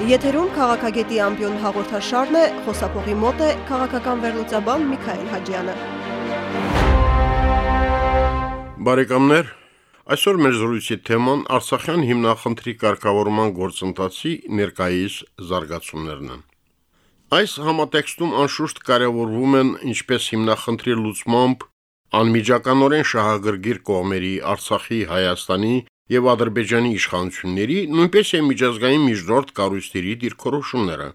Եթերում քաղաքագետի ամբիոն հաղորդաշարն է, խոսափողի մոտ է քաղաքական վերլուծաբան Միքայել Հաջյանը։ Բարեկամներ, այսօր մեր զրույցի թեման Արցախյան հիմնախնդրի կարգավորման գործընթացի ներկայիս զարգացումներն են։ Այս համատեքստում անշուշտ կարևորվում են ինչպես հիմնախնդրի լուծմամբ անմիջականորեն շահագրգիռ կողմերի Արցախի, Հայաստանի եւ Ադրբեջանի իշխանությունների, նույնպես է միջազգային միջնորդ կառույցների դիրքորոշումները։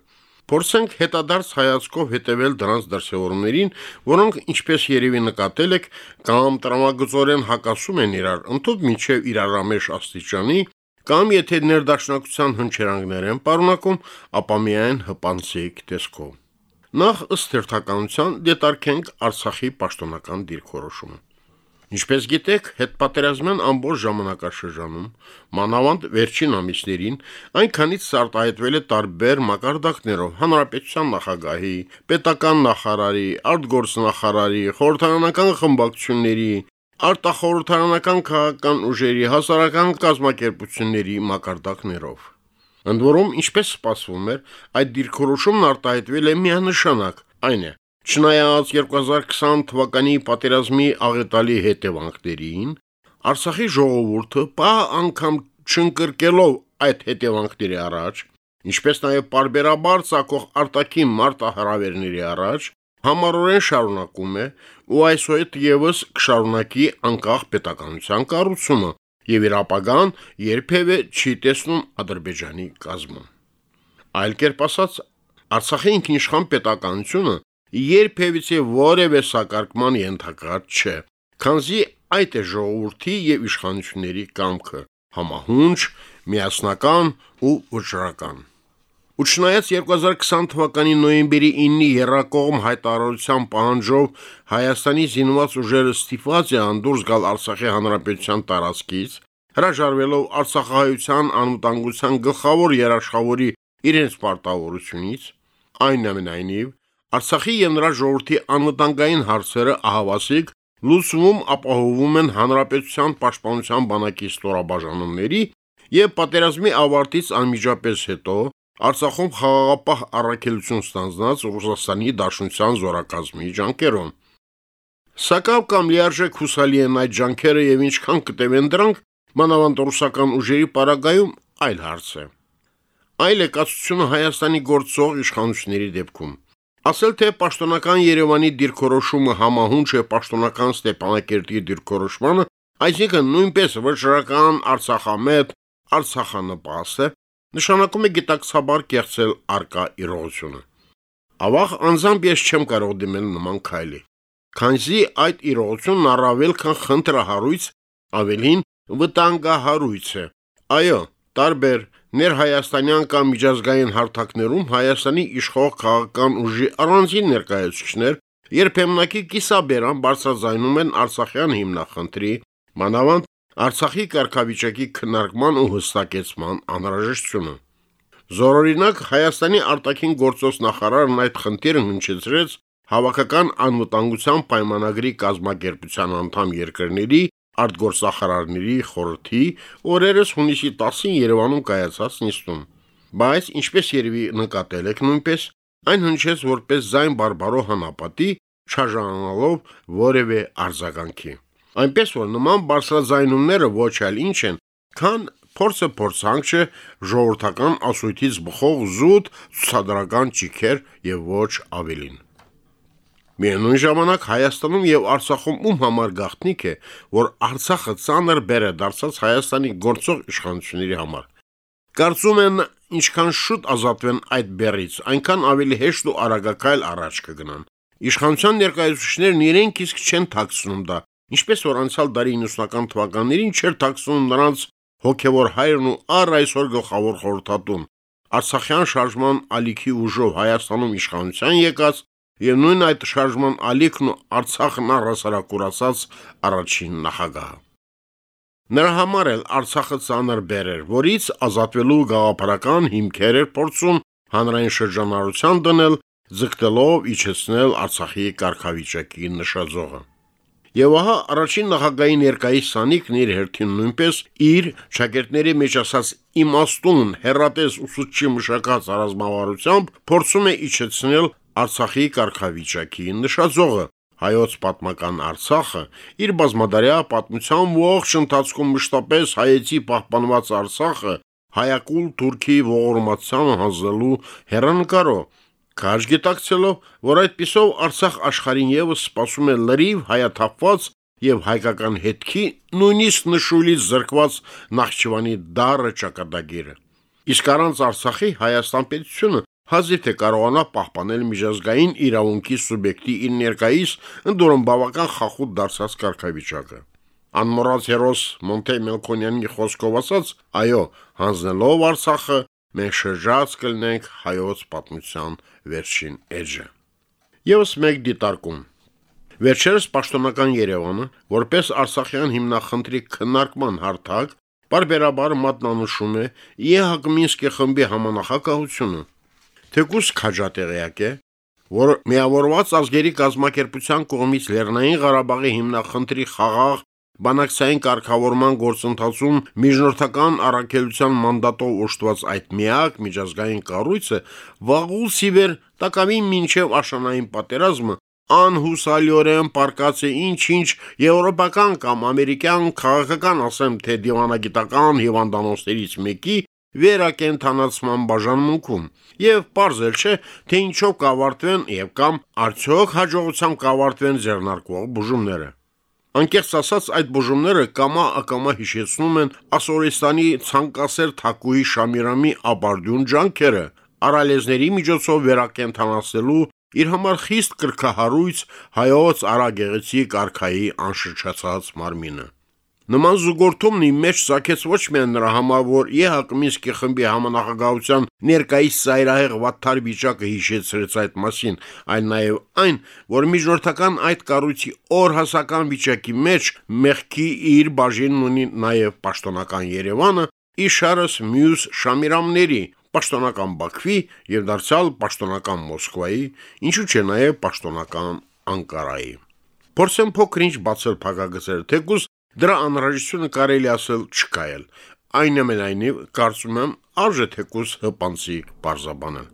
Փորձենք հետադարձ հայացքով հետևել դրանց դրսևորումներին, որոնք, ինչպես երևի նկատել եք, կամ տրամագծորեն հակասում են իրար, ընդཐུպ միջև իրարամեշ աստիճանի, կամ եթե ներդաշնակության հնչերանգներ են պարունակում, ապա միայն հպանցիկ տեսքով։ Նախ ըստ հերթականության դետարկենք Արցախի պաշտոնական դիրքորոշումը։ Ինչպես գիտեք, հետպատերազմյան ամբողջ ժամանակաշրջանում, մանավանդ վերջին ամիսներին, այնքանից սարտահայտվել է տարբեր մակարդակներով հանրապետության նախագահի, պետական նախարարի, արտգործնախարարի, խորհրդարանական խմբակցությունների, արտախորհրդարանական քաղաքական ուժերի, հասարակական կազմակերպությունների մակարդակներով։ Ընդ որում, ինչպես սպասվում էր, այդ դիրքորոշումն արտահայտվել է միանշանակ, այն է, Չնայած 2020 թվականի պատերազմի աղետալի հետևանքներին, Արցախի ժողովուրդը պա անգամ չընկրկելով այդ հետևանքների առաջ, ինչպես նաև բարբերաբար ցակող արտաքին մարտահրավերների առաջ, համառորեն շարունակում է ու այսօր եւս կշարունակի անկախ պետականության կառուցումը եւ իր ապագան երբևէ չի տեսնում Ադրբեջանի կազմում։ Այլ կերպ ասած, Արցախի ինքնիշխան պետականությունը երբևիցե որևէ սակարկման ենթակա չէ, քանզի այդ է ժողովրդի եւ իշխանությունների կամքը, համահունչ, միասնական ու վճռական։ Ու չնայած 2020 թվականի նոյեմբերի 9-ի երրակողմ հայտարարության պահանջով Հայաստանի զինված ուժերը ստիպված է անդուրս գալ Արցախի հանրապետության տարածքից, հրաժարվելով Արցախահայության անվտանգության գլխավոր երաշխավորի իրենց պարտավորությունից, այնուամենայնիվ Արցախի եւ նրա ժողովրդի անվտանգային հարցերը ահավասիկ լուսվում ապահովում են հանրապետության պաշտպանության բանակի ստորաբաժանումների եւ պատերազմի ավարտից անմիջապես հետո Արցախում խաղաղապահ առաքելություն ստանձնած Ռուսաստանի Դաշնության զորակազմի ջանքերով։ Սակավ կամ լիարժեք հուսալի են այդ ջանքերը եւ ինչքան կտևեն դրանք, մանավանդ ռուսական ուժերի պարագայում այլ հարց է։ Այլ է կացությունը Հայաստանի գործող իշխանությունների դեպքում։ Ասել թե պաշտոնական Երևանի դիրքորոշումը համահունչ է պաշտոնական Ստեփանակերտի դիրքորոշմանը, այսինքն նույնպես վճռական Արցախամետ Արցախանպաստ է, նշանակում է գիտակցաբար կեղծել արկա իրողությունը։ Ավաղ անձամբ ես չեմ կարող դիմել նման քայլի, քանզի այդ իրողությունն առավել քան խնդրահարույց, ավելին վտանգահարույց է։ Այո, տարբեր ներհայաստանյան կամ միջազգային հարթակներում Հայաստանի իշխող քաղաքական ուժի առանձին ներկայացուցիչներ երբեմնակի կիսաբերան բարձրաձայնում են Արցախյան հիմնախնդրի, մանավանդ Արցախի կարգավիճակի քննարկման ու հստակեցման անհրաժեշտությունը։ Զորօրինակ Հայաստանի արտաքին գործոս նախարարն այդ խնդիրը հնչեցրեց հավաքական անվտանգության պայմանագրի կազմակերպության անդամ երկրների արտգործնախարարների խորհրդի օրերս հունիսի 10-ին Երևանում կայացած նիստում։ Բայց ինչպես երևի նկատել եք նույնպես, այն հնչեց որպես զայն բարբարո հանապատի, չաժանալով որևէ արձագանքի։ Այնպես որ նման բարձրաձայնումները ոչ այլ ինչ են, քան փորձը փորձանք չէ ժողովրդական ասույթից բխող զուտ ցուցադրական ճիքեր եւ ոչ ավելին։ Միևնույն ժամանակ Հայաստանում եւ Արցախում ում համար գաղտնիք է, որ Արցախը ցաներ բեր է դարձած Հայաստանի գործող իշխանությունների համար։ Կարծում են, ինչքան շուտ ազատվեն այդ բերից, այնքան ավելի հեշտ ու արագակայլ առաջ կգնան։ Իշխանության ներկայացուցիչներն իրենք իսկ չեն ཐակցնում դա, ինչպես որ անցյալ դարի 90-ական թվականներին չէր ཐակցնում նրանց հոգևոր հայրն ու առ այսօր գլխավոր խորհրդատուն Արցախյան շարժման ալիքի ուժով Հայաստանում իշխանության եկած եւ նույն այդ շարժման ալիքն ու Արցախն առասարակուրացած առաջին նախագահը։ Նրա համար էլ Արցախը ցաներ բերեր, որից ազատվելու գաղափարական հիմքեր էր փորձում հանրային շրջանառության դնել, ձգտելով իջեցնել Արցախի կարգավիճակի նշաձողը։ Եվ ահա առաջին նախագահի ներկայիս սանիկն իր հերթին նույնպես իր շագերտների մեջ ասած իմաստուն հերատես ուսուցչի մշակած առազմավարությամբ փորձում է իջեցնել Արցախի կարգավիճակի նշածողը հայոց պատմական Արցախը իր բազմադարյա պատմության ողջ ընթացքում մշտապես հայեցի պահպանված Արցախը հայակուլ թուրքի ողորմացան հանձնելու հերանեկարով Քաշ գիտակցելով, որ այդ պիսով Արցախ աշխարհին եւս սպասում է լրիվ հայաթափված եւ հայկական հետքի նույնիսկ նշույլից զրկված Նախճիվանի դառը ճակատագիրը։ Իսկ առանց Արցախի Հայաստան պետությունը հազիվ թե կարողանա պահպանել միջազգային իրավունքի սուբյեկտի իր ներկայիս ընդորում բավական խախուտ դարձած կարգավիճակը։ Անմոռաց հերոս Մոնտե Մելքոնյանի խոսքով ասած, այո, հանձնելով Արցախը մենք շրջած կլնենք հայոց պատմության վերջին էջը։ Եվս մեկ դիտարկում։ Վերջերս պաշտոնական Երևանը, որպես Արցախյան հիմնախնդրի քննարկման հարթակ, բարբերաբար մատնանշում է ԵՀԿ Մինսկի խմբի համանախագահությունը։ Թեկուս քաջատեղյակ է, որ միավորված ազգերի կազմակերպության կողմից Լեռնային Ղարաբաղի հիմնախնդրի խաղաղ Բանակցային կարգավորման գործընթացում միջնորդական առաքելության մանդատով օժտված այդ միակ միջազգային կառույցը վաղուց ի վեր տակավին մինչև աշանային պատերազմը անհուսալիորեն պարկած է ինչ-ինչ եվրոպական կամ ամերիկյան քաղաքական, ասեմ թե դիվանագիտական հիվանդանոցներից մեկի վերակենթանացման բաժանմունքում եւ པարզել չէ թե ինչով կավարտվեն եւ կամ արդյոք հաջողությամբ կավարտվեն ձեռնարկվող բուժումները Անկեղծ ասած այդ բուժումները կամա ակամա հիշեցնում են Ասորեստանի ցանկասեր Թակուի Շամիրամի աբարդյուն ջանքերը արալեզների միջոցով վերակենթանացնելու իր համար խիստ կրկահարույց հայոց արագեղեցիկ արխայի անշրջացած մարմինը։ Նման զուգորդումն իմ մեջ ցակեց ոչ միայն նրա համար, որ ԵՀԿ Մինսկի խմբի համանախագահության ներկայիս ծայրահեղ վատթար վիճակը հիշեցրեց այդ մասին, այլ նաև այն, որ միջնորդական այդ կառույցի օրհասական վիճակի մեջ մեղքի իր բաժինն ունի նաև պաշտոնական Երևանը, իշարս մյուս շամիրամների, պաշտոնական Բաքվի եւ դարձյալ պաշտոնական Մոսկվայի, ինչու՞ չէ նաև պաշտոնական Անկարայի։ Փորձեմ փոքրինչ բացել փակագծերը, թեկուզ Դրա անհրաժեշտությունը կարելի ասել չկա էլ։ Այնուամենայնիվ, կարծում եմ, արժե թեկուս հպանցիկ բարձաբանել։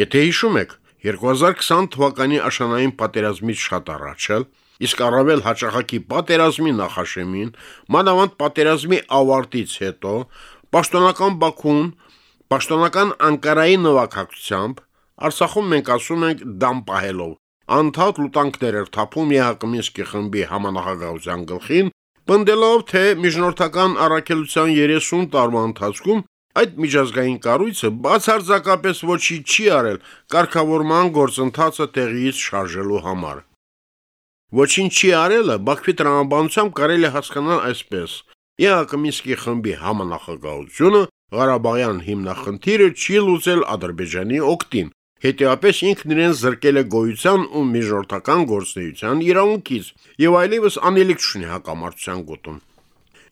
Եթե հիշում եք, 2020 թվականի աշանային պատերազմից շատ առաջել, իսկ առավել հաճախակի պատերազմի նախաշեմին, մանավանդ պատերազմի ավարտից հետո, պաշտոնական Բաքուն, պաշտոնական Անկարայի նվակակցությամբ Արցախում մենք ասում ենք դամ պահելով անդադ լուտանքներ էր թափում ԵՀԿ Մինսկի խմբի համանախագահության գլխին Պնդելով, թե միջնորդական առաքելության 30 տարվա ընթացքում այդ միջազգային կառույցը բացարձակապես ոչի չի արել կարգավորման գործընթացը տեղից շարժելու համար։ Ոչինչ չի արելը Բաքվի տրամաբանությամբ կարելի հասկանալ այսպես. ԵԱԿ Մինսկի խմբի համանախագահությունը Ղարաբաղյան հիմնախնդիրը չի լուծել Ադրբեջանի օկտին, Հետևաբար ինքն իրեն զրկել է գոյության ու միջնորդական գործնեության իրավունքից եւ այլևս անելիք չունի հակամարտության գոտում։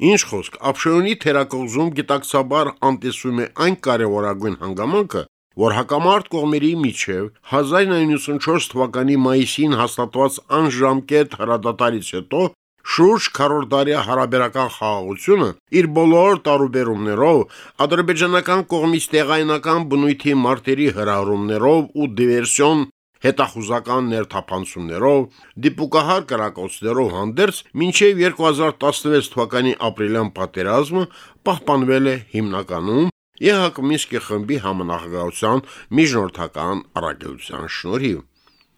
Ինչ խոսք, Աբշեյոնի թերակողզում գիտակցաբար անտեսում է այն կարևորագույն հանգամանքը, որ հակամարտ կողմերի միջև 1994 թվականի մայիսին հաստատված անժամկետ հրադադարից հետո շուրջ քառորդարյա հարաբերական խաղաղությունը իր բոլոր տարուբերումներով ադրբեջանական կողմից տեղայնական բնույթի մարտերի հրահրումներով ու դիվերսիոն հետախուզական ներթափանցումներով, դիպուկահար կրակոցներով հանդերձ մինչև 2016 թվականի ապրիլյան պատերազմը պահպանվել է հիմնականում ԵՀԿ Մինսկի խմբի համանախագահության միջնորդական առաքելության շնորհիվ։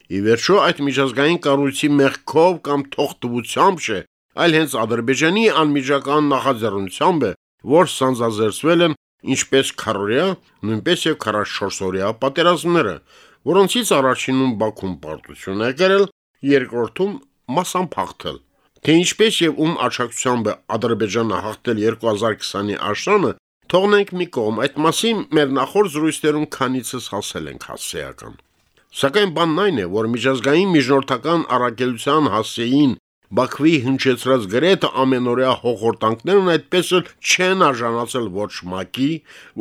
Ի վերջո այդ միջազգային կառույցի մեղքով կամ թողտվությամբ չէ, այլ հենց Ադրբեջանի անմիջական նախաձեռնությամբ է, որ սանձազերծվել են ինչպես քարորիա, նույնպես եւ 44-օրյա պատերազմները, որոնցից առաջինում Բաքուն պարտություն է կրել, երկրորդում մասամբ հաղթել։ Թե ինչպես եւ ում աչակցությամբ է Ադրբեջանը հաղթել 2020-ի աշնանը, թողնենք մի կողմ, այդ մասին մեր նախորդ զրույցներում քանիցս հասել ենք հասցեական։ Սակայն բանն այն է, որ միջազգային միջնորդական առաքելության հասեին Բաքվի հնչեցրած գրեթե ամենօրյա հողորտանքներն այդպես էլ չեն արժանացել ոչ ՄԱԿ-ի,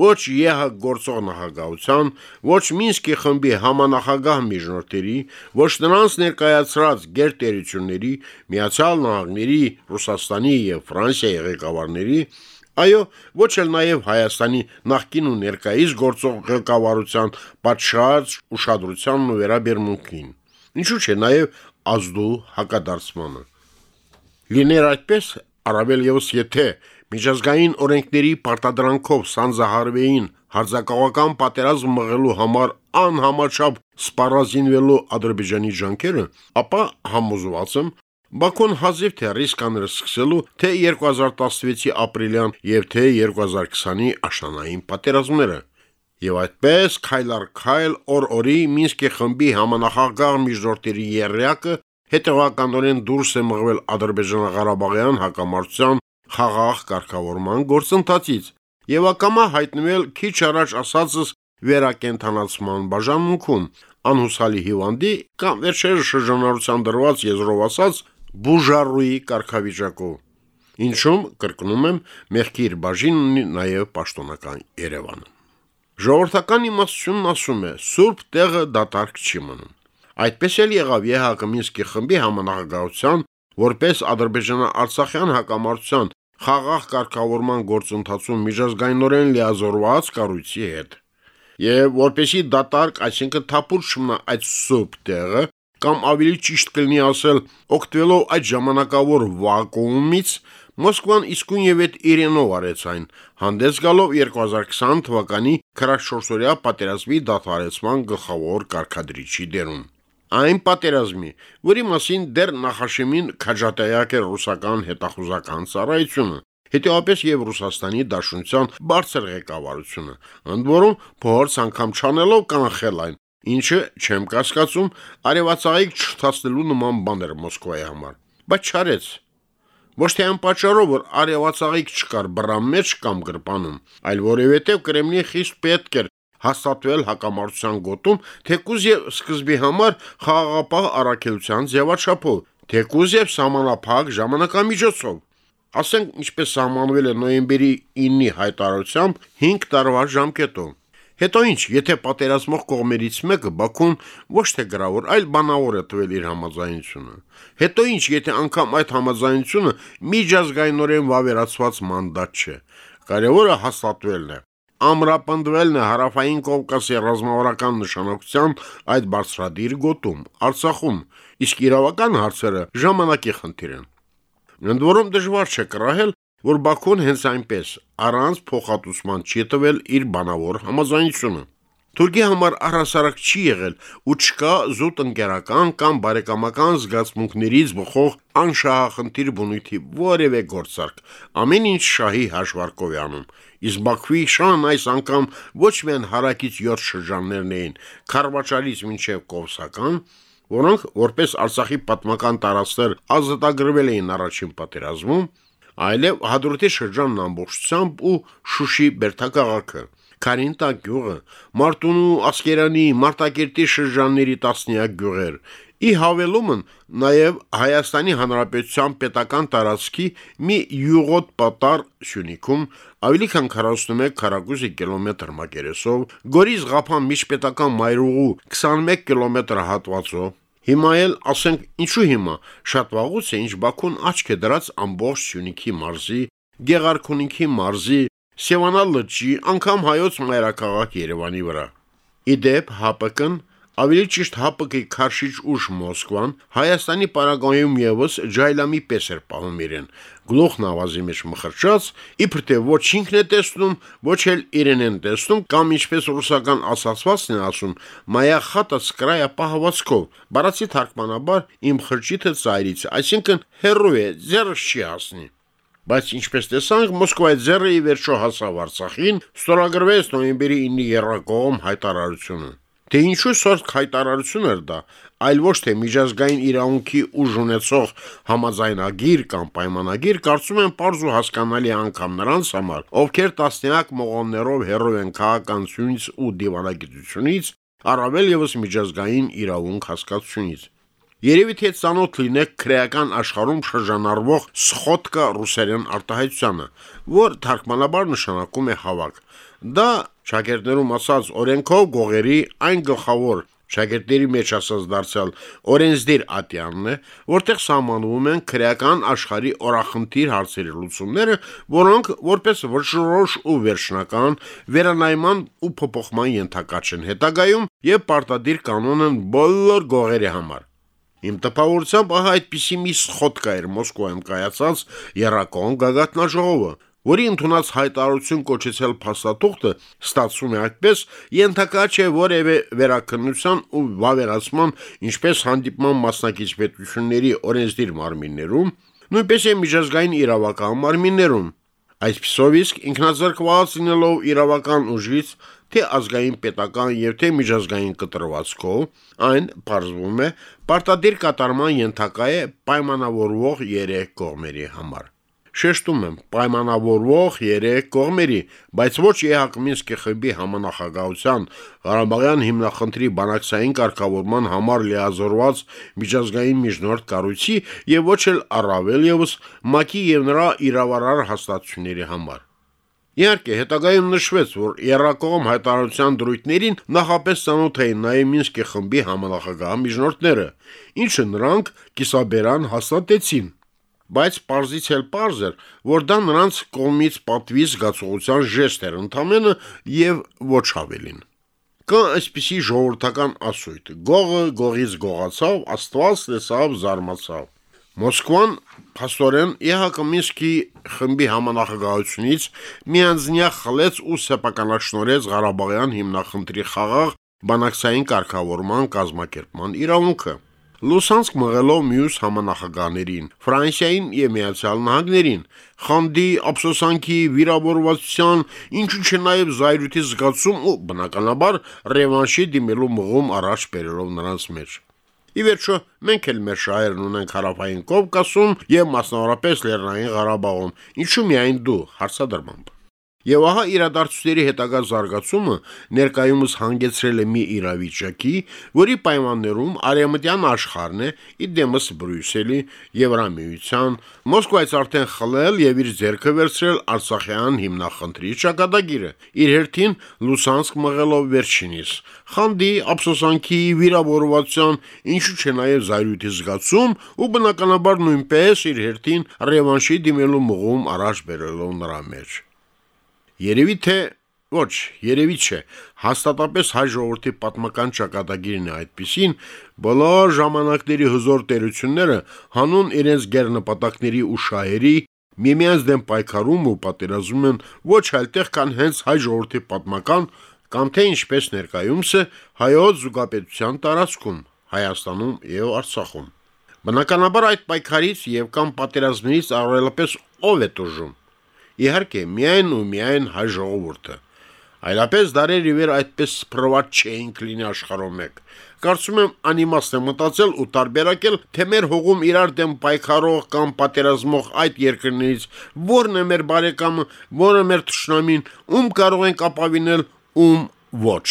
ոչ ԵՀ գործող նախագահության, ոչ Մինսկի խմբի համանախագահ միջնորդերի, ոչ նրանց ներկայացրած գերտերությունների, Միացյալ Նահանգների, Ռուսաստանի եւ Ֆրանսիայի ղեկավարների, այո, ոչ էլ նաև Հայաստանի նախկին ու ներկայիս գործող ղեկավարության պատշաճ ուշադրությանն ու վերաբերմունքին։ Ինչու՞ չէ նաև ազդու հակադարձմանը։ Լիներ այդպես, առավել եւս եթե միջազգային օրենքների պարտադրանքով սանձահարվեին հարձակողական պատերազմ մղելու համար անհամաչափ սպառազինվելու Ադրբեջանի ջանքերը, ապա համոզված եմ, Բաքուն հազիվ թե ռիսկ աներ սկսելու թե 2016-ի ապրիլյան եւ թե 2020-ի աշնանային պատերազմները։ Եվ այդպես քայլ առ քայլ օր-օրի Մինսկի խմբի համանախագահ միջնորդերի երրյակը հետևականորեն դուրս է մղվել Ադրբեջան-Ղարաբաղյան հակամարտության խաղաղ կարգավորման գործընթացից եւ ակամա հայտնվել քիչ առաջ ասածս վերակենթանացման բաժանմունքում անհուսալի հիվանդի կամ վերջերս շրջանառության դրված եզրով ասած բուժառուի կարգավիճակով ինչում կրկնում եմ մեղքի իր բաժին ունի նաև պաշտոնական Երևանը Ժողովրդական իմաստությունն ասում է սուրբ տեղը դատարկ չի մնում Այդպես էլ եղավ ԵՀԿ Մինսկի խմբի համանախագահության, որպես Ադրբեջանա-Արցախյան հակամարտության խաղաղ կարգավորման գործընթացում միջազգայինորեն լիազորված կառույցի հետ։ Եվ որպեսի դատարկ, այսինքն թափուր չմնա այդ սուրբ տեղը, կամ ավելի ճիշտ կլինի ասել, օգտվելով այդ ժամանակավոր վակուումից, Մոսկվան իսկույն եւ այդ իրենով արեց այն, հանդես գալով 2020 թվականի քրաշորսորյա պատերազմի դադարեցման գլխավոր կարգադրիչի դերում այն պատերազմի, որի մասին դեռ նախաշեմին քաջատայակ է ռուսական հետախուզական ծառայությունը, հետեւապես եւ Ռուսաստանի Դաշնության բարձր ղեկավարությունը, ընդ որում փորձ անգամ չանելով կանխել այն, ինչը չեմ կասկածում արևածաղիկ չթացնելու նման բան էր Մոսկվայի համար, բայց չարեց։ Ոչ թե այն պատճառով, որ արևածաղիկ չկար բռան մեջ կամ գրպանում, այլ որևէտև Կրեմլին խիստ պետք էր հաստատվել հակամարտության գոտում, թեկուզ եւ սկզբի համար խաղաղապահ առաքելության ձևաչափով, թեկուզ եւ սահմանափակ ժամանակամիջոցով։ Ասենք, ինչպես սահմանվել է նոյեմբերի 9-ի հայտարարությամբ 5 տարվա ժամկետով։ Հետո ինչ, եթե պատերազմող կողմերից մեկը Բաքուն ոչ թե գրավոր, այլ բանավոր է տվել իր համաձայնությունը։ Հետո ինչ, եթե անգամ այդ համաձայնությունը միջազգայինորեն վավերացված մանդատ չէ։ Կարևորը հաստատվելն է ամրապնդվելն է հարավային Կովկասի ռազմավարական նշանակության այդ բարձրադիր գոտում, Արցախում, իսկ իրավական հարցերը ժամանակի խնդիր են։ Ընդ որում դժվար չէ կռահել, որ Բաքուն հենց այնպես առանց փոխհատուցման չի տվել իր բանավոր համաձայնությունը։ Թուրքի համար առհասարակ չի եղել ու չկա զուտ ընկերական կամ բարեկամական զգացմունքներից բխող անշահախնդիր բնույթի որևէ գործարք։ Ամեն ինչ շահի հաշվարկով է անում, իսկ Բաքվի շահն այս անգամ ոչ միայն հարակից 7 շրջաններն էին, Խարվաճարից մինչև Կովսական, որոնք որպես Արցախի պատմական տարածքներ ազատագրվել էին առաջին պատերազմում, այլև Հադրութի շրջանն ամբողջությամբ ու Շուշի Բերթակաղաքը, Քարինտա գյուղը, Մարտունու, Ասկերանի, Մարտակերտի շրջանների տասնյակ գյուղեր, ի հավելումն նաև Հայաստանի Հանրապետության պետական տարածքի մի յուղոտ պատար Սյունիքում ավելի քան 41 քառակուսի կիլոմետր մակերեսով, Գորիս Ղափան միջպետական մայրուղու 21 կիլոմետր հատվածով, Հիմա էլ ասենք ինչու հիմա? Շատ վաղուց է ինչ Բաքուն աչք է դրած ամբողջ Սյունիքի մարզի, Գեղարքունիքի մարզի, Սևանա լճի, անգամ հայոց մայրաքաղաք Երևանի վրա։ Իդեպ ՀԱՊԿ-ն Ավելի ճիշտ ՀԱՊԿ-ի քարշիչ ուժ Մոսկվան Հայաստանի պարագայում եւս ջայլամի պես էր պահում իրեն, գլուխն ավազի մեջ մխրճած, իբր թե ոչ ինքն է տեսնում, ոչ էլ իրեն են տեսնում, կամ ինչպես ռուսական ասացվածն է ասում, մայա խատը սկրայա պահվածքով, բառացի թարգմանաբար իմ խրճիթը ծայրից, այսինքն հերրու է, ձեռս չի հասնի։ Բայց ինչպես տեսանք, Մոսկվայի ձեռը ի վերջո հասավ Արցախին, ստորագրվեց նոյեմբերի 9-ի երրակողմ հայտարարությունը։ Դե ինչու սորտ հայտարարություն էր դա, այլ ոչ թե միջազգային իրավունքի ուժ ունեցող համաձայնագիր կամ պայմանագիր, կարծում եմ པարզ ու հասկանալի անգամ նրանց համար, ովքեր տասնյակ մողոններով հերով են քաղաքացիությունից ու դիվանագիտությունից, առավել եւս միջազգային իրավունք հասկացությունից։ Երևի թե ցանոթ լինեք քրեական աշխարհում շրջանառվող սխոտկա ռուսերեն արտահայտությանը, որ թարգմանաբար նշանակում է հավաք։ Դա շագերտներում ասած օրենքով գողերի այն գլխավոր շագերտների մեջ ասած դարձյալ օրենսդիր ատյանն է, որտեղ սահմանվում են քրեական աշխարհի օրախնդիր հարցերի լուծումները, որոնք որպես վճռորոշ ու վերջնական վերանայման ու փոփոխման ենթակա չեն հետագայում եւ պարտադիր կանոն են բոլոր գողերի համար։ Իմ տպավորությամբ ահա այդպիսի մի սխոտ կայր Մոսկվայում կայացած Երակոն գագաթնաժողովը, որի ընդունած հայտարարություն կոչեցել փաստաթուղթը ստացվում է այդպես. Ենթակա չէ որևէ վերակնության ու վավերացման, ինչպես հանդիպման մասնակից պետությունների օրենսդիր մարմիններում, նույնպես է միջազգային իրավական մարմիններում։ Այսպիսով իսկ ինքնազրկված լինելով իրավական ուժից, թե ազգային պետական եւ թե միջազգային կտրվածքով, այն բարձվում է պարտադիր կատարման ենթակա է պայմանավորվող երեք կողմերի համար շեշտում եմ պայմանավորվող երեք կողմերի, բայց ոչ ԵՀԿ Մինսկի խմբի համանախագահության Ղարաբաղյան հիմնախնդրի բանակցային կարգավորման համար լիազորված միջազգային միջնորդ կառույցի եւ ոչ էլ առավել եւս ՄԱԿ-ի եւ նրա իրավարար հաստատությունների համար։ Իհարկե, հետագայում նշվեց, որ Երակողմ հայտարարության դրույթներին նախապես ծանոթ էին նաև Մինսկի խմբի համանախագահ միջնորդները, ինչը նրանք կիսաբերան հաստատեցին բայց parzից էլ parz էր, որ դա նրանց կողմից պատվի զգացողության ժեստ էր ընդամենը եւ ոչ ավելին։ Կա այսպիսի ժողովրդական ասույթ. գողը գողից գողացավ, աստված լսավ, զարմացավ։ Մոսկվան փաստորեն ԵՀԿ Մինսկի խմբի համանախագահությունից միանձնյա խլեց ու սեփականաշնորհեց Ղարաբաղյան հիմնախնդրի խաղաղ բանակցային կարգավորման կազմակերպման իրավունքը։ Լուսանսկ մղելով մյուս համանախագահներին, Ֆրանսիային եւ Միացյալ Նահանգներին, խանդի, ափսոսանքի, վիրավորվածության, ինչու՞ չէ նաեւ զայրույթի զգացում ու բնականաբար ռևանշի դիմելու մղում առաջ բերելով նրանց մեջ։ Ի վերջո, մենք էլ մեր շահերն ունենք հարավային Կովկասում եւ մասնավորապես Լեռնային Ղարաբաղում։ Ինչու՞ միայն դու, հարցադրմամբ։ Եվ ահա իրադարձությունների հետագա զարգացումը ներկայումս հանգեցրել է մի իրավիճակի, որի պայմաններում արեմտյան աշխարհն է իդեմս Բրյուսելի, Եվրամիության, Մոսկվայից արդեն խլել եւ իր ձեռքը վերցրել Արցախյան հիմնախնդրի ճակատագիրը, իր հերթին Լուսանսկ մղելով վերջինիս։ Խանդի, ափսոսանքի, վիրավորվածության, ինչու՞ չէ նաեւ զայրույթի զգացում ու բնականաբար նույնպես իր հերթին ռևանշի դիմելու մղում առաջ բերելով նրա մեջ։ Երևի թե ոչ, երևի չէ, հաստատապես հայ ժողովրդի պատմական ճակատագիրն է այդպիսին, բոլոր ժամանակների հզոր տերությունները հանուն իրենց գերնպատակների ու շահերի միմյանց դեմ պայքարում ու պատերազմում են ոչ այլտեղ կան հենց հայ ժողովրդի պատմական կամ թե ինչպես ներկայումս է հայոց զուգապետության տարածքում, Հայաստանում եւ Արցախում։ Բնականաբար այդ պայքարից եւ կամ պատերազմներից առավելապես ով է դժում Իհարկե, միայն ու միայն հայ ժողովուրդը։ Այլապես դարեր ի վեր այդպես սփռված չէինք լինի աշխարհում մեկ։ Կարծում եմ անիմաստ է մտածել ու տարբերակել, թե մեր հողում իրար դեմ պայքարող կամ պատերազմող այդ երկրներից ո՞րն է մեր բարեկամը, ո՞րը մեր ճշնամին, ում կարող ենք ապավինել, ում ոչ։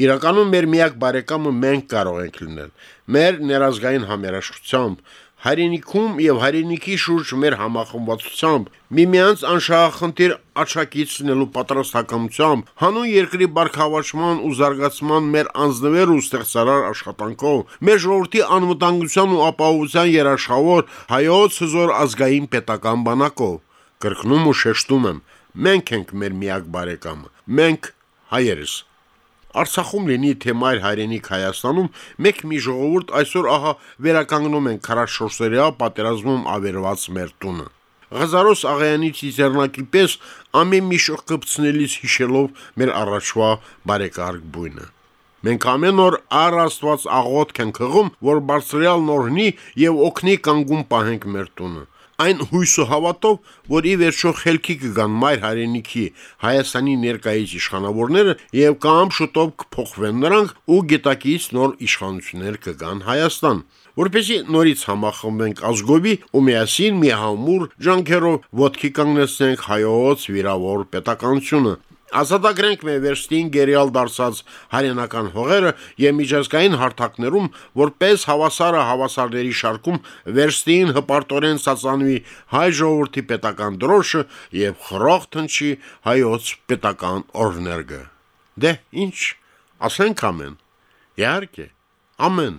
Իրականում մեր միակ բարեկամը մենք կարող ենք լինել։ Մեր ներազգային համերաշխությամբ, հայրենիքում եւ հայրենիքի շուրջ մեր համախմբվածությամբ, միմյանց անշահախնդիր աչակից լինելու պատրաստակամությամբ, հանուն երկրի բարգավաճման ու զարգացման մեր անձնվեր ու ստեղծարար աշխատանքով, մեր ժողովրդի անվտանգության ու ապահովության երաշխավոր հայոց հզոր ազգային պետական բանակով։ Կրկնում ու շեշտում եմ, մենք ենք մեր միակ բարեկամը, մենք հայերս։ Արցախում լինի թե մայր հայրենիք Հայաստանում, մեկ մի ժողովուրդ այսօր ահա վերականգնում են 44-երյա պատերազմում ավերված մեր տունը։ Ղազարոս Աղայանի ցիզերնակի պես ամեն մի շողկպցնելիս հիշելով մեր առաջվա բարեկարգ բույնը։ Մենք ամեն օր առ Աստված աղոթք ենք հղում, որ բարձրյալ նորհնի եւ օգնի կանգուն պահենք մեր տունը այն հույսը հավատով, որ ի վերջո խելքի կգան մայր հայրենիքի Հայաստանի ներկայից իշխանավորները եւ կամ շուտով կփոխվեն նրանք ու գետակից նոր իշխանություններ կգան Հայաստան որպեսի նորից համախմբենք ազգովի ու միասին մի համուր ջանքերով ոդքի կանգնեցնենք հայոց վիրավոր պետականությունը Ազատագրենք մեր վերստին գերիալ դարձած հայրենական հողերը եւ միջազգային հարթակներում, որպես հավասարը հավասարների շարքում վերստին հպարտորեն սածանվի հայ ժողովրդի պետական դրոշը եւ խրոխ տնչի հայոց պետական օրներգը։ Դե ինչ, ասենք ամեն։ Իհարկե, ամեն։